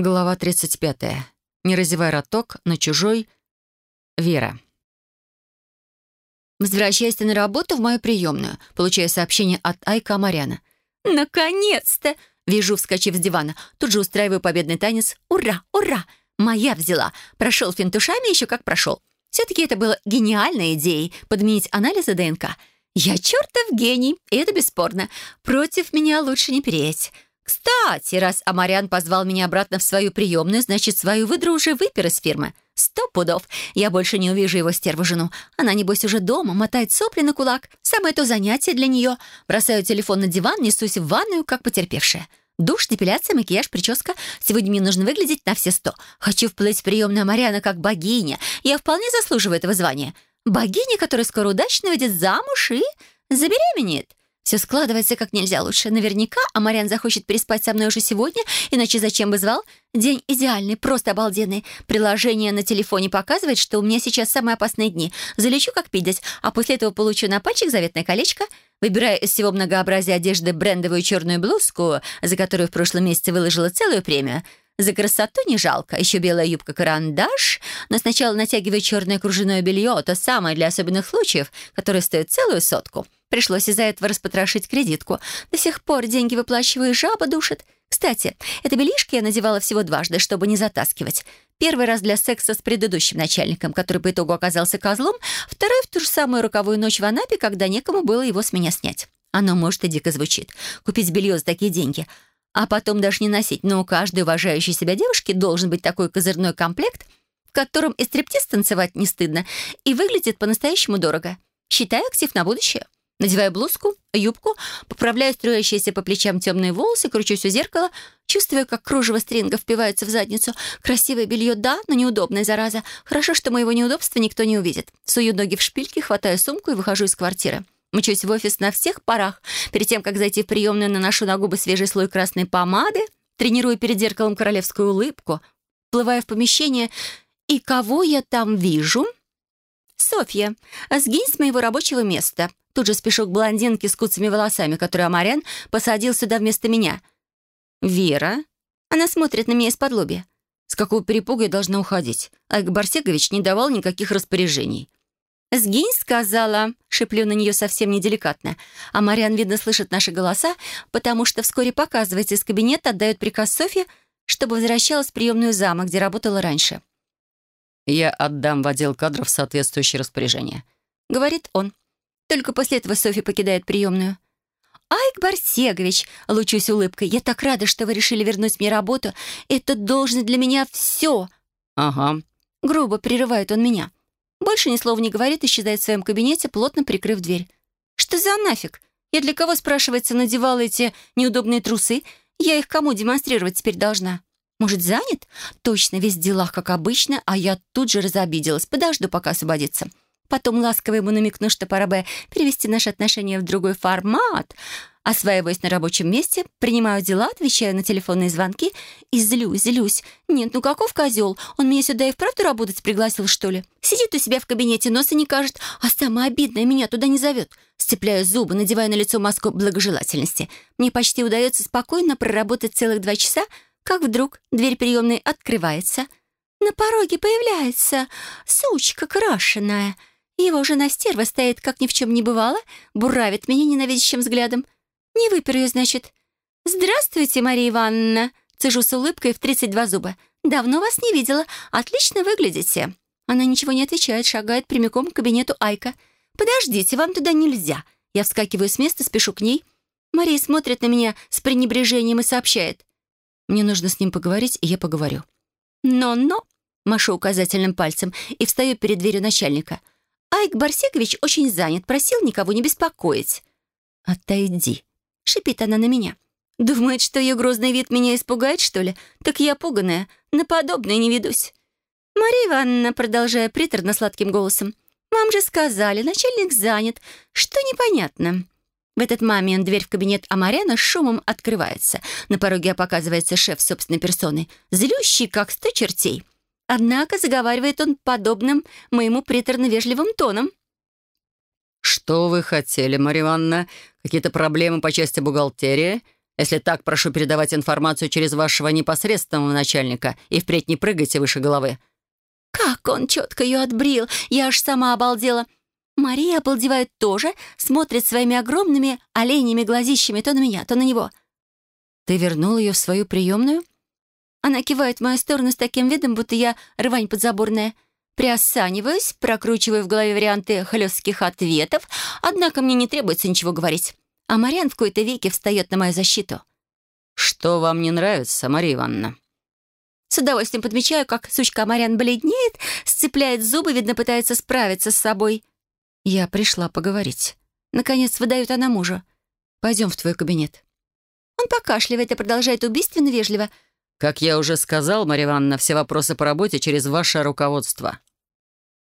Глава 35. Не разевай роток, на чужой. Вера. Возвращаясь на работу в мою приемную, получаю сообщение от Айка Амаряна. «Наконец-то!» Вижу, вскочив с дивана. Тут же устраиваю победный танец. «Ура! Ура! Моя взяла! Прошел финтушами еще как прошел. Все-таки это было гениальной идеей — подменить анализы ДНК. Я чертов гений, и это бесспорно. Против меня лучше не переть. Кстати, раз Амариан позвал меня обратно в свою приемную, значит, свою выдру уже выпер из фирмы. Сто пудов. Я больше не увижу его стерву жену. Она, небось, уже дома, мотает сопли на кулак. Самое то занятие для нее. Бросаю телефон на диван, несусь в ванную, как потерпевшая. Душ, депиляция, макияж, прическа. Сегодня мне нужно выглядеть на все сто. Хочу вплыть в приемную Мариана как богиня. Я вполне заслуживаю этого звания. Богиня, которая скоро удачно выйдет замуж и забеременеет. Все складывается как нельзя лучше. Наверняка Амариан захочет переспать со мной уже сегодня, иначе зачем бы звал? День идеальный, просто обалденный. Приложение на телефоне показывает, что у меня сейчас самые опасные дни. Залечу как пидять, а после этого получу на пальчик заветное колечко. Выбираю из всего многообразия одежды брендовую черную блузку, за которую в прошлом месяце выложила целую премию. За красоту не жалко. Еще белая юбка-карандаш. Но сначала натягиваю черное кружевное белье, то самое для особенных случаев, которое стоит целую сотку. Пришлось из-за этого распотрошить кредитку. До сих пор деньги выплачиваю, жаба душит. Кстати, это белишки я надевала всего дважды, чтобы не затаскивать. Первый раз для секса с предыдущим начальником, который по итогу оказался козлом, второй в ту же самую роковую ночь в Анапе, когда некому было его с меня снять. Оно, может, и дико звучит. Купить белье за такие деньги. А потом даже не носить. Но у каждой уважающей себя девушки должен быть такой козырной комплект, в котором и стриптиз танцевать не стыдно, и выглядит по-настоящему дорого. Считаю актив на будущее. Надеваю блузку, юбку, поправляю струящиеся по плечам темные волосы, кручусь у зеркала, чувствую, как кружево стринга впивается в задницу. Красивое белье, да, но неудобное, зараза. Хорошо, что моего неудобства никто не увидит. Сую ноги в шпильки, хватаю сумку и выхожу из квартиры. Мчусь в офис на всех парах. Перед тем, как зайти в приемную, наношу на губы свежий слой красной помады, тренирую перед зеркалом королевскую улыбку, плываю в помещение, и кого я там вижу? «Софья, сгинь с моего рабочего места», Тут же спешу к блондинке с куцами волосами, которую Амарян посадил сюда вместо меня. «Вера?» Она смотрит на меня из-под лобья. С какого перепуга я должна уходить? Айк Барсегович не давал никаких распоряжений. «Сгинь», — сказала. Шиплю на нее совсем неделикатно. А Мариан, видно, слышит наши голоса, потому что вскоре показывается из кабинета, отдает приказ Софье, чтобы возвращалась в приемную зама, где работала раньше. «Я отдам в отдел кадров соответствующее распоряжение», — говорит он. Только после этого Софья покидает приемную. «Айк Барсегович!» — лучусь улыбкой. «Я так рада, что вы решили вернуть мне работу. Это должность для меня все!» «Ага». Грубо прерывает он меня. Больше ни слова не говорит, исчезает в своем кабинете, плотно прикрыв дверь. «Что за нафиг? Я для кого, спрашивается, надевала эти неудобные трусы? Я их кому демонстрировать теперь должна? Может, занят? Точно, весь в делах, как обычно, а я тут же разобиделась. Подожду, пока освободится». Потом ласково ему намекну, что пора бы перевести наши отношения в другой формат. Осваиваюсь на рабочем месте, принимаю дела, отвечаю на телефонные звонки и злюсь, злюсь. Нет, ну каков козел? Он меня сюда и вправду работать пригласил, что ли? Сидит у себя в кабинете, носа не кажет, а самое обидное, меня туда не зовет. Сцепляю зубы, надеваю на лицо маску благожелательности. Мне почти удается спокойно проработать целых два часа, как вдруг дверь приемной открывается. На пороге появляется сучка крашеная — его жена стерва стоит, как ни в чем не бывало, буравит меня ненавидящим взглядом. Не выпер ее, значит. «Здравствуйте, Мария Ивановна!» Цежу с улыбкой в 32 зуба. «Давно вас не видела. Отлично выглядите». Она ничего не отвечает, шагает прямиком к кабинету Айка. «Подождите, вам туда нельзя». Я вскакиваю с места, спешу к ней. Мария смотрит на меня с пренебрежением и сообщает. «Мне нужно с ним поговорить, и я поговорю». «Но-но», — машу указательным пальцем и встаю перед дверью начальника — Айк Барсекович очень занят, просил никого не беспокоить. «Отойди», — шипит она на меня. «Думает, что ее грозный вид меня испугает, что ли? Так я пуганая, на подобное не ведусь». «Мария Ивановна», продолжая приторно-сладким голосом, «вам же сказали, начальник занят. Что непонятно?» В этот момент дверь в кабинет Амаряна с шумом открывается. На пороге показывается шеф собственной персоной, злющий, как сто чертей. Однако заговаривает он подобным моему приторно-вежливым тоном. «Что вы хотели, Марья Ивановна? Какие-то проблемы по части бухгалтерии? Если так, прошу передавать информацию через вашего непосредственного начальника и впредь не прыгайте выше головы». Как он четко ее отбрил! Я аж сама обалдела. Мария обалдевает тоже, смотрит своими огромными оленями глазищами то на меня, то на него. «Ты вернул ее в свою приемную?» Она кивает в мою сторону с таким видом, будто я рвань подзаборная. Приосаниваюсь, прокручиваю в голове варианты хлестких ответов, однако мне не требуется ничего говорить. А Мариан в кои-то веке встает на мою защиту. «Что вам не нравится, Мария Ивановна?» С удовольствием подмечаю, как сучка Мариан бледнеет, сцепляет зубы, видно, пытается справиться с собой. «Я пришла поговорить». Наконец выдает она мужу. «Пойдем в твой кабинет». Он покашливает и продолжает убийственно вежливо. «Как я уже сказал, Мария Ивановна, все вопросы по работе через ваше руководство».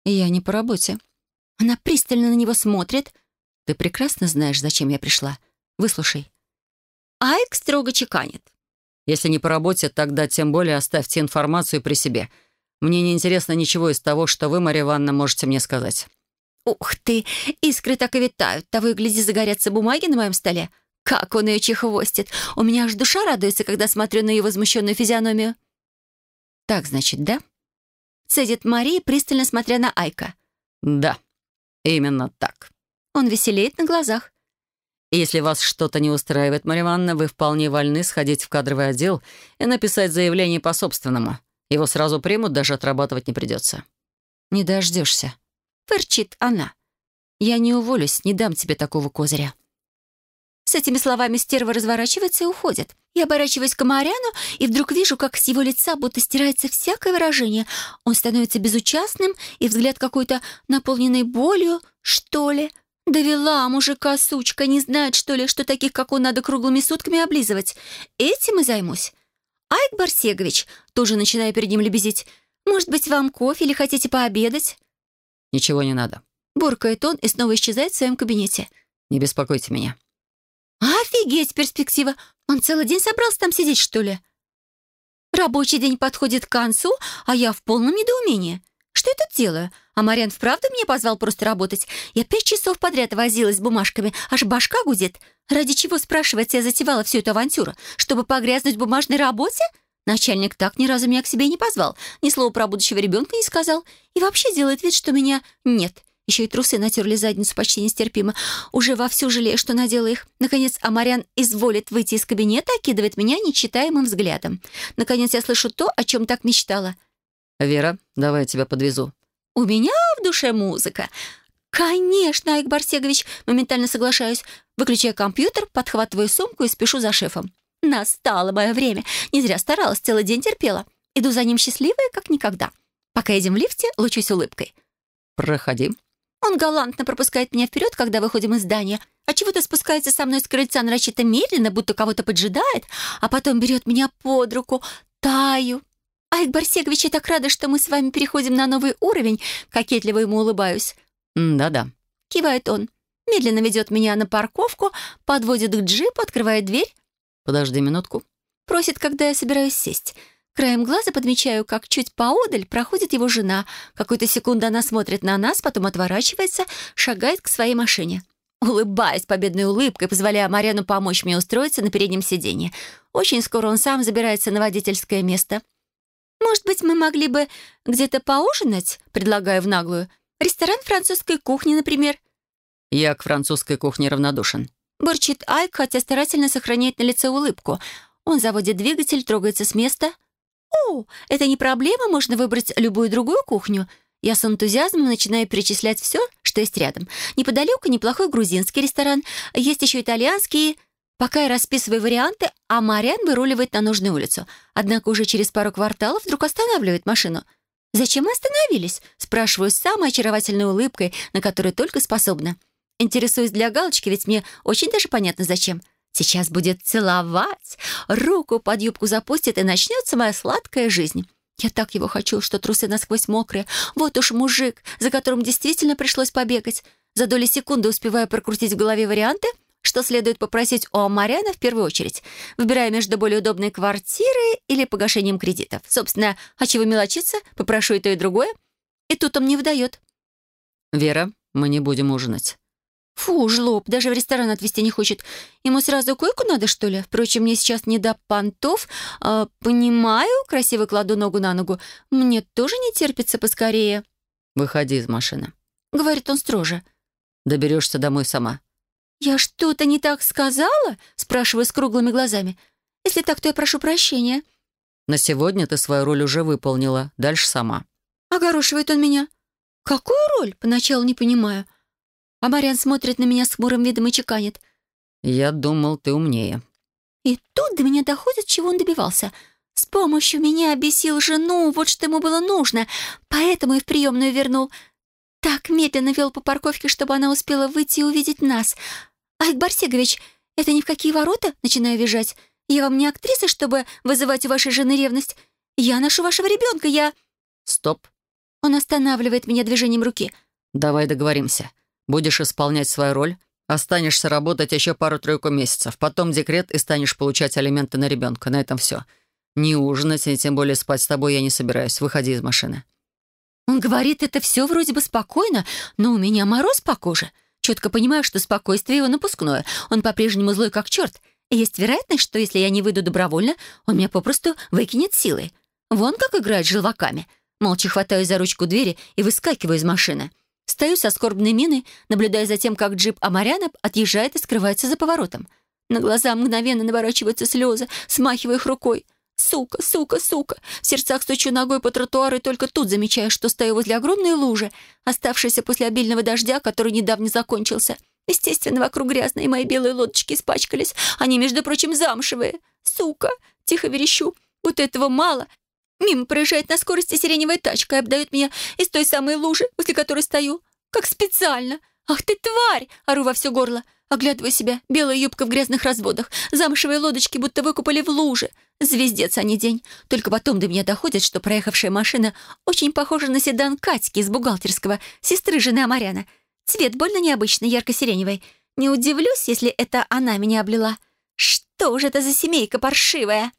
«Я не по работе». Она пристально на него смотрит. «Ты прекрасно знаешь, зачем я пришла. Выслушай». Айк строго чеканит. «Если не по работе, тогда тем более оставьте информацию при себе. Мне не интересно ничего из того, что вы, Мария Ивановна, можете мне сказать». Ух ты! Искры так и витают. Того и гляди, загорятся бумаги на моем столе. Как он ее чехвостит! У меня аж душа радуется, когда смотрю на ее возмущенную физиономию. «Так, значит, да?» Цедит Мария, пристально смотря на Айка. «Да, именно так». Он веселеет на глазах. «Если вас что-то не устраивает, Марья Ивановна, вы вполне вольны сходить в кадровый отдел и написать заявление по собственному. Его сразу примут, даже отрабатывать не придется». «Не дождешься», Фырчит она. «Я не уволюсь, не дам тебе такого козыря». С этими словами стерва разворачивается и уходит. Я оборачиваюсь к Мариану и вдруг вижу, как с его лица будто стирается всякое выражение. Он становится безучастным, и взгляд какой-то наполненный болью, что ли. Довела мужика, сучка, не знает, что ли, что таких, как он, надо круглыми сутками облизывать. Этим и займусь. Айк Барсегович, тоже начинаю перед ним лебезить. Может быть, вам кофе или хотите пообедать? «Ничего не надо». Буркает он и снова исчезает в своем кабинете. «Не беспокойте меня». «Офигеть, перспектива! Он целый день собрался там сидеть, что ли?» Рабочий день подходит к концу, а я в полном недоумении. Что я тут делаю? А Мариан вправду меня позвал просто работать? Я пять часов подряд возилась с бумажками, аж башка гудит. Ради чего, спрашивается, я затевала всю эту авантюру? Чтобы погрязнуть в бумажной работе? Начальник так ни разу меня к себе не позвал, ни слова про будущего ребенка не сказал. И вообще делает вид, что меня нет. Еще и трусы натерли задницу почти нестерпимо. Уже вовсю жалею, что надела их. Наконец, Амарян изволит выйти из кабинета, окидывает меня нечитаемым взглядом. Наконец, я слышу то, о чем так мечтала. «Вера, давай я тебя подвезу». «У меня в душе музыка». «Конечно, Айк Барсегович!» Моментально соглашаюсь. Выключаю компьютер, подхватываю сумку и спешу за шефом. Настало мое время. Не зря старалась, целый день терпела. Иду за ним счастливая, как никогда. Пока едем в лифте, лучусь улыбкой. «Проходи». Он галантно пропускает меня вперед, когда выходим из здания, а чего-то спускается со мной с крыльца нарочито медленно, будто кого-то поджидает, а потом берет меня под руку. Таю. Айк Барсегович, я так рада, что мы с вами переходим на новый уровень. Кокетливо ему улыбаюсь. «Да-да», — кивает он. Медленно ведет меня на парковку, подводит к джипу, открывает дверь. «Подожди минутку». Просит, когда я собираюсь сесть. Краем глаза подмечаю, как чуть поодаль проходит его жена. Какую-то секунду она смотрит на нас, потом отворачивается, шагает к своей машине. Улыбаясь победной улыбкой, позволяя Марьяну помочь мне устроиться на переднем сиденье. Очень скоро он сам забирается на водительское место. «Может быть, мы могли бы где-то поужинать?» Предлагаю в наглую. «Ресторан французской кухни, например». «Я к французской кухне равнодушен», Бурчит Айк, хотя старательно сохраняет на лице улыбку. Он заводит двигатель, трогается с места. «О, это не проблема, можно выбрать любую другую кухню». Я с энтузиазмом начинаю перечислять все, что есть рядом. Неподалеку неплохой грузинский ресторан, есть еще итальянский. Пока я расписываю варианты, а Мариан выруливает на нужную улицу. Однако уже через пару кварталов вдруг останавливает машину. «Зачем мы остановились?» — спрашиваю с самой очаровательной улыбкой, на которую только способна. Интересуюсь для галочки, ведь мне очень даже понятно, зачем. Сейчас будет целовать, руку под юбку запустит, и начнется моя сладкая жизнь. Я так его хочу, что трусы насквозь мокрые. Вот уж мужик, за которым действительно пришлось побегать. За доли секунды успеваю прокрутить в голове варианты, что следует попросить у Амаряна в первую очередь, выбирая между более удобной квартирой или погашением кредитов. Собственно, а чего мелочиться, попрошу и то, и другое. И тут он мне выдает. «Вера, мы не будем ужинать». Фу, жлоб, даже в ресторан отвезти не хочет. Ему сразу койку надо, что ли? Впрочем, мне сейчас не до понтов. А, понимаю, красиво кладу ногу на ногу. Мне тоже не терпится поскорее. Выходи из машины. Говорит он строже. Доберешься домой сама. «Я что-то не так сказала?» спрашиваю с круглыми глазами. «Если так, то я прошу прощения». На сегодня ты свою роль уже выполнила. Дальше сама. Огорошивает он меня. «Какую роль?» Поначалу не понимаю. А Мариан смотрит на меня с хмурым видом и чеканит. «Я думал, ты умнее». И тут до меня доходит, чего он добивался. С помощью меня обесил жену, вот что ему было нужно. Поэтому и в приемную вернул. Так медленно вел по парковке, чтобы она успела выйти и увидеть нас. Айк Барсегович, это ни в какие ворота?» Начинаю визжать. «Я вам не актриса, чтобы вызывать у вашей жены ревность. Я ношу вашего ребенка, я...» «Стоп». Он останавливает меня движением руки. «Давай договоримся. Будешь исполнять свою роль, останешься работать еще пару-тройку месяцев, потом декрет и станешь получать алименты на ребенка. На этом все. Не ужинать и тем более спать с тобой я не собираюсь. Выходи из машины». Он говорит, это все вроде бы спокойно, но у меня мороз по коже. Четко понимаю, что спокойствие его напускное. Он по-прежнему злой как черт. И есть вероятность, что если я не выйду добровольно, он меня попросту выкинет силой. Вон как играет с желваками. Молча хватаю за ручку двери и выскакиваю из машины. Стою со скорбной миной, наблюдая за тем, как джип Амаряна отъезжает и скрывается за поворотом. На глаза мгновенно наворачиваются слезы, смахивая их рукой. Сука, сука, сука. В сердцах стучу ногой по тротуару и только тут замечаю, что стою возле огромной лужи, оставшейся после обильного дождя, который недавно закончился. Естественно, вокруг грязно, и мои белые лодочки испачкались. Они, между прочим, замшевые. Сука! Тихо верещу. Вот этого мало. Мимо проезжает на скорости сиреневая тачка и обдает меня из той самой лужи, возле которой стою. Как специально. «Ах ты, тварь!» — ору во все горло. Оглядываю себя. Белая юбка в грязных разводах. Замшевые лодочки будто выкупали в луже. Звездец, а не день. Только потом до меня доходит, что проехавшая машина очень похожа на седан Катьки из бухгалтерского, сестры жены Амаряна. Цвет больно необычный, ярко-сиреневый. Не удивлюсь, если это она меня облила. Что же это за семейка паршивая?»